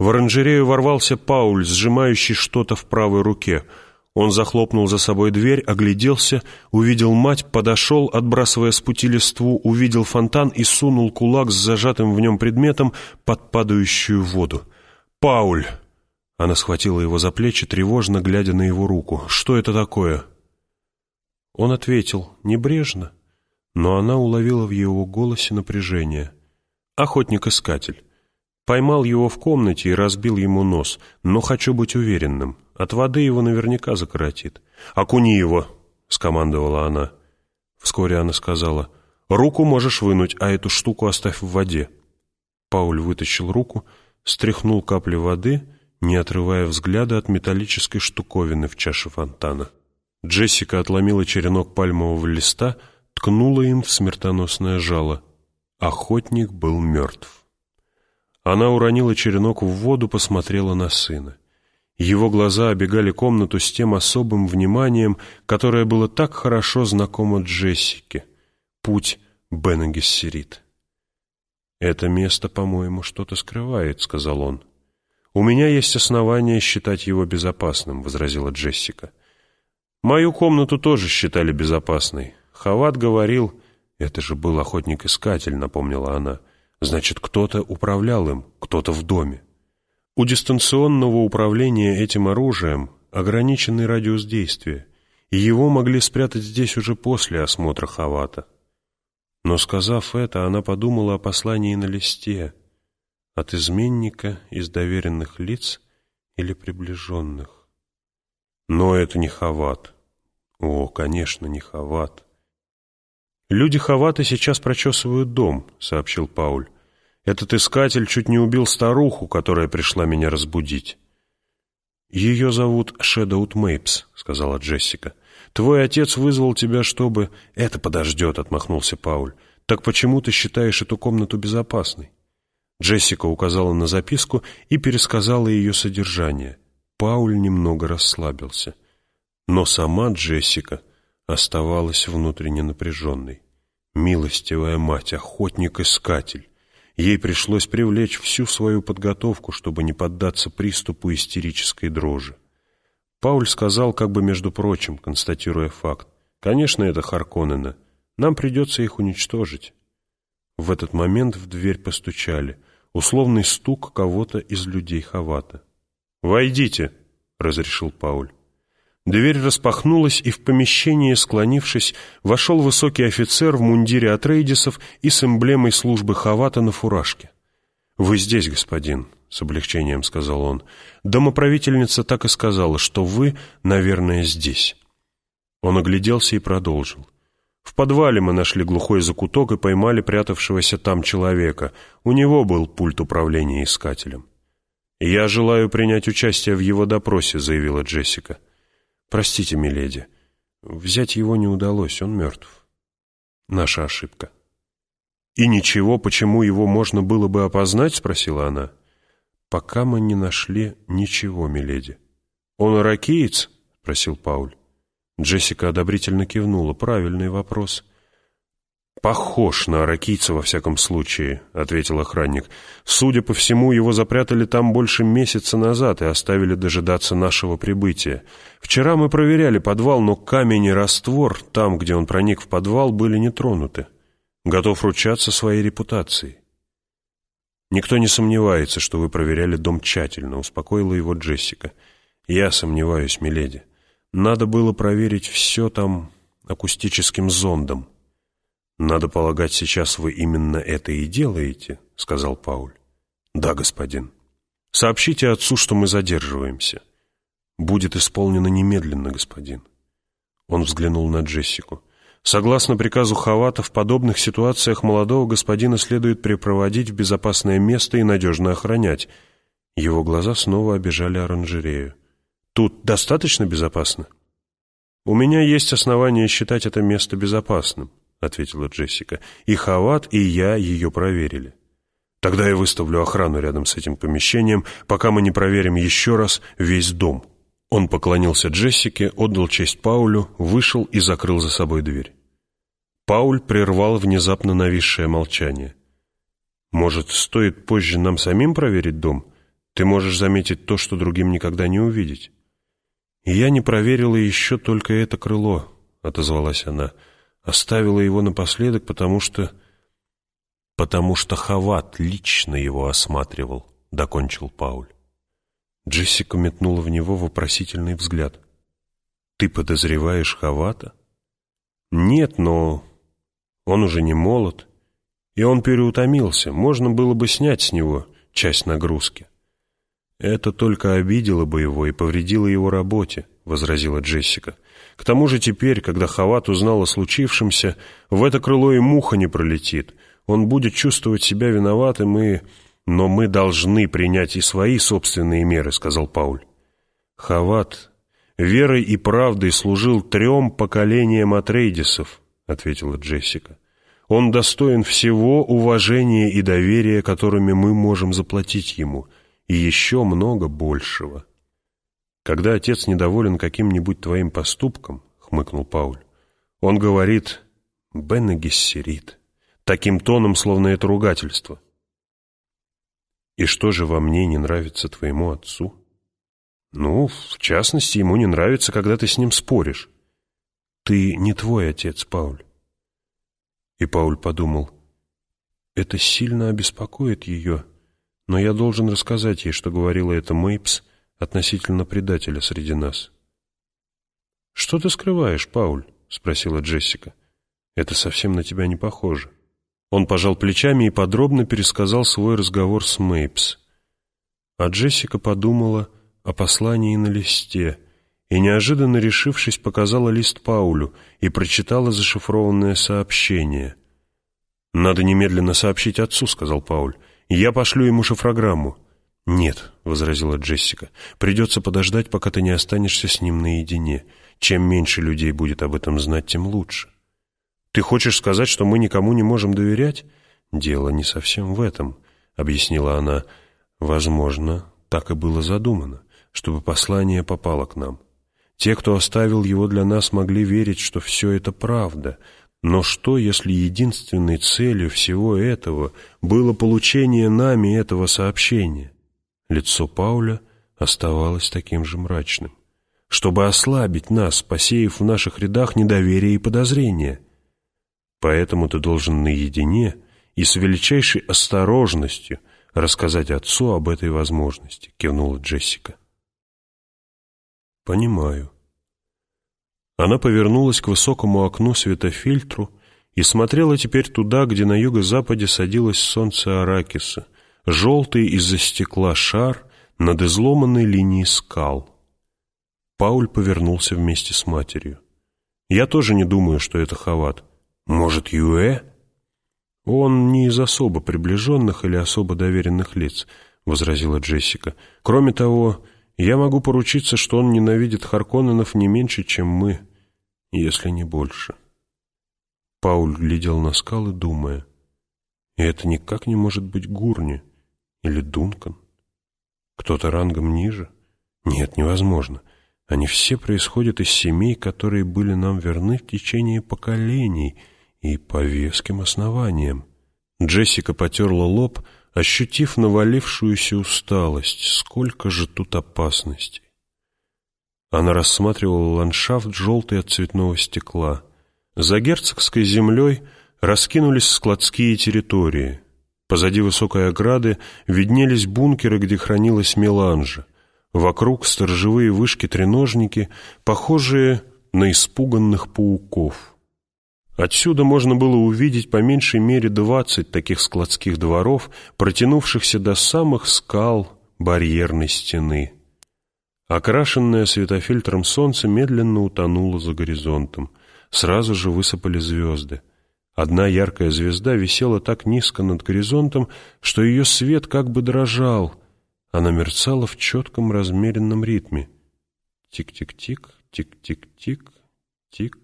В оранжерею ворвался Пауль, сжимающий что-то в правой руке. Он захлопнул за собой дверь, огляделся, увидел мать, подошел, отбрасывая с пути листву, увидел фонтан и сунул кулак с зажатым в нем предметом под падающую воду. «Пауль!» Она схватила его за плечи, тревожно глядя на его руку. «Что это такое?» Он ответил, небрежно, но она уловила в его голосе напряжение. «Охотник-искатель. Поймал его в комнате и разбил ему нос, но хочу быть уверенным. От воды его наверняка закоротит. «Окуни его!» — скомандовала она. Вскоре она сказала, «Руку можешь вынуть, а эту штуку оставь в воде». Пауль вытащил руку, стряхнул капли воды, не отрывая взгляда от металлической штуковины в чаше фонтана. Джессика отломила черенок пальмового листа, ткнула им в смертоносное жало. Охотник был мертв. Она уронила черенок в воду, посмотрела на сына. Его глаза обегали комнату с тем особым вниманием, которое было так хорошо знакомо Джессике. Путь Бена «Это место, по-моему, что-то скрывает», — сказал он. «У меня есть основания считать его безопасным», — возразила Джессика. «Мою комнату тоже считали безопасной. Хават говорил...» «Это же был охотник-искатель», — напомнила она. «Значит, кто-то управлял им, кто-то в доме». У дистанционного управления этим оружием ограниченный радиус действия, и его могли спрятать здесь уже после осмотра Хавата. Но, сказав это, она подумала о послании на листе от изменника из доверенных лиц или приближенных. Но это не Хават. О, конечно, не Хават. «Люди Хавата сейчас прочесывают дом», — сообщил Пауль. «Этот искатель чуть не убил старуху, которая пришла меня разбудить». «Ее зовут Шэдоут Мейпс», — сказала Джессика. «Твой отец вызвал тебя, чтобы...» «Это подождет», — отмахнулся Пауль. «Так почему ты считаешь эту комнату безопасной?» Джессика указала на записку и пересказала ее содержание. Пауль немного расслабился. Но сама Джессика оставалась внутренне напряженной. Милостивая мать, охотник-искатель. Ей пришлось привлечь всю свою подготовку, чтобы не поддаться приступу истерической дрожи. Пауль сказал, как бы между прочим, констатируя факт. «Конечно, это Харконнена. Нам придется их уничтожить». В этот момент в дверь постучали. Условный стук кого-то из людей Хавата. «Войдите», — разрешил Пауль. Дверь распахнулась, и в помещение, склонившись, вошел высокий офицер в мундире от рейдисов и с эмблемой службы Хавата на фуражке. «Вы здесь, господин», — с облегчением сказал он. «Домоправительница так и сказала, что вы, наверное, здесь». Он огляделся и продолжил. «В подвале мы нашли глухой закуток и поймали прятавшегося там человека. У него был пульт управления искателем». «Я желаю принять участие в его допросе», — заявила Джессика. «Простите, миледи, взять его не удалось, он мертв. Наша ошибка». «И ничего, почему его можно было бы опознать?» — спросила она. «Пока мы не нашли ничего, миледи». «Он иракиец?» — спросил Пауль. Джессика одобрительно кивнула. «Правильный вопрос». «Похож на аракийца, во всяком случае», — ответил охранник. «Судя по всему, его запрятали там больше месяца назад и оставили дожидаться нашего прибытия. Вчера мы проверяли подвал, но камень и раствор, там, где он проник в подвал, были не тронуты. Готов ручаться своей репутацией». «Никто не сомневается, что вы проверяли дом тщательно», — успокоила его Джессика. «Я сомневаюсь, миледи. Надо было проверить все там акустическим зондом». «Надо полагать, сейчас вы именно это и делаете», — сказал Пауль. «Да, господин. Сообщите отцу, что мы задерживаемся». «Будет исполнено немедленно, господин». Он взглянул на Джессику. «Согласно приказу Хавата, в подобных ситуациях молодого господина следует припроводить в безопасное место и надежно охранять». Его глаза снова обижали оранжерею. «Тут достаточно безопасно?» «У меня есть основания считать это место безопасным», — ответила Джессика. «И Хават, и я ее проверили. Тогда я выставлю охрану рядом с этим помещением, пока мы не проверим еще раз весь дом». Он поклонился Джессике, отдал честь Паулю, вышел и закрыл за собой дверь. Пауль прервал внезапно нависшее молчание. «Может, стоит позже нам самим проверить дом? Ты можешь заметить то, что другим никогда не увидеть. Я не проверила еще только это крыло, — отозвалась она. Оставила его напоследок, потому что... Потому что Хават лично его осматривал, — докончил Пауль. Джессика метнула в него вопросительный взгляд. «Ты подозреваешь Хавата?» «Нет, но он уже не молод, и он переутомился. Можно было бы снять с него часть нагрузки». «Это только обидело бы его и повредило его работе», — возразила Джессика. «К тому же теперь, когда Хават узнал о случившемся, в это крыло и муха не пролетит. Он будет чувствовать себя виноватым и...» «Но мы должны принять и свои собственные меры», — сказал Пауль. «Хават верой и правдой служил трем поколениям Атрейдисов», — ответила Джессика. «Он достоин всего уважения и доверия, которыми мы можем заплатить ему» и еще много большего. Когда отец недоволен каким-нибудь твоим поступком, — хмыкнул Пауль, — он говорит «Бенна Гессерит», таким тоном, словно это ругательство. И что же во мне не нравится твоему отцу? Ну, в частности, ему не нравится, когда ты с ним споришь. Ты не твой отец, Пауль. И Пауль подумал, это сильно обеспокоит ее, но я должен рассказать ей, что говорила эта Мейпс относительно предателя среди нас. «Что ты скрываешь, Пауль?» — спросила Джессика. «Это совсем на тебя не похоже». Он пожал плечами и подробно пересказал свой разговор с Мейпс. А Джессика подумала о послании на листе и, неожиданно решившись, показала лист Паулю и прочитала зашифрованное сообщение. «Надо немедленно сообщить отцу», — сказал Пауль. Я пошлю ему шифрограмму». «Нет», — возразила Джессика, — «придется подождать, пока ты не останешься с ним наедине. Чем меньше людей будет об этом знать, тем лучше». «Ты хочешь сказать, что мы никому не можем доверять?» «Дело не совсем в этом», — объяснила она. «Возможно, так и было задумано, чтобы послание попало к нам. Те, кто оставил его для нас, могли верить, что все это правда, но что, если единственной целью всего этого было получение нами этого сообщения? Лицо Пауля оставалось таким же мрачным. Чтобы ослабить нас, посеяв в наших рядах недоверие и подозрение. Поэтому ты должен наедине и с величайшей осторожностью рассказать отцу об этой возможности, кивнула Джессика. Понимаю. Она повернулась к высокому окну светофильтру и смотрела теперь туда, где на юго-западе садилось солнце Аракиса, желтый из-за стекла шар над изломанной линией скал. Пауль повернулся вместе с матерью. «Я тоже не думаю, что это Хават. Может, Юэ?» «Он не из особо приближенных или особо доверенных лиц», — возразила Джессика. «Кроме того, я могу поручиться, что он ненавидит Харконненов не меньше, чем мы» если не больше. Пауль глядел на скалы, думая, и это никак не может быть Гурни или Дункан. Кто-то рангом ниже? Нет, невозможно. Они все происходят из семей, которые были нам верны в течение поколений и по веским основаниям. Джессика потерла лоб, ощутив навалившуюся усталость. Сколько же тут опасностей! Она рассматривала ландшафт, желтый от цветного стекла. За герцогской землей раскинулись складские территории. Позади высокой ограды виднелись бункеры, где хранилась меланжа. Вокруг сторожевые вышки-треножники, похожие на испуганных пауков. Отсюда можно было увидеть по меньшей мере двадцать таких складских дворов, протянувшихся до самых скал барьерной стены. Окрашенное светофильтром солнце медленно утонуло за горизонтом. Сразу же высыпали звезды. Одна яркая звезда висела так низко над горизонтом, что ее свет как бы дрожал. Она мерцала в четком размеренном ритме. Тик-тик-тик, тик-тик-тик, тик.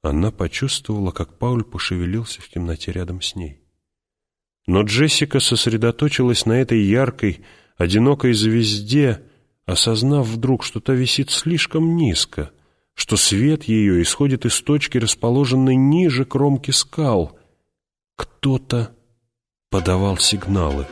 Она почувствовала, как Пауль пошевелился в темноте рядом с ней. Но Джессика сосредоточилась на этой яркой, одинокой звезде, осознав вдруг, что та висит слишком низко, что свет ее исходит из точки, расположенной ниже кромки скал. Кто-то подавал сигналы.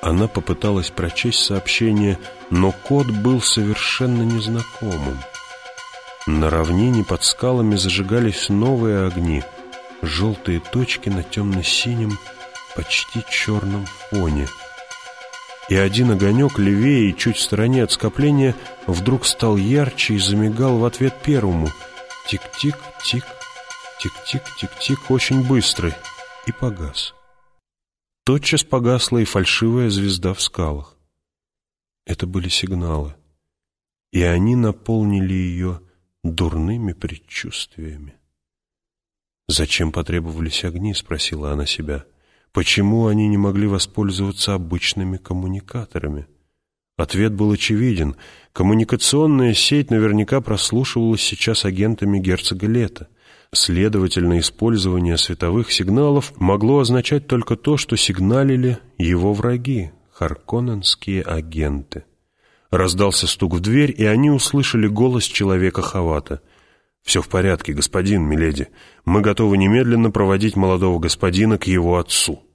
Она попыталась прочесть сообщение, но код был совершенно незнакомым. На равнине под скалами зажигались новые огни, желтые точки на темно-синем, почти черном фоне. И один огонек левее и чуть в стороне от скопления вдруг стал ярче и замигал в ответ первому. Тик-тик-тик, тик-тик-тик-тик, очень быстрый, и погас. Тотчас погасла и фальшивая звезда в скалах. Это были сигналы, и они наполнили ее дурными предчувствиями. «Зачем потребовались огни?» — спросила она себя. «Почему они не могли воспользоваться обычными коммуникаторами?» Ответ был очевиден. Коммуникационная сеть наверняка прослушивалась сейчас агентами герцога Лета. Следовательно, использование световых сигналов могло означать только то, что сигналили его враги, харконненские агенты. Раздался стук в дверь, и они услышали голос человека Хавата. «Все в порядке, господин, миледи. Мы готовы немедленно проводить молодого господина к его отцу».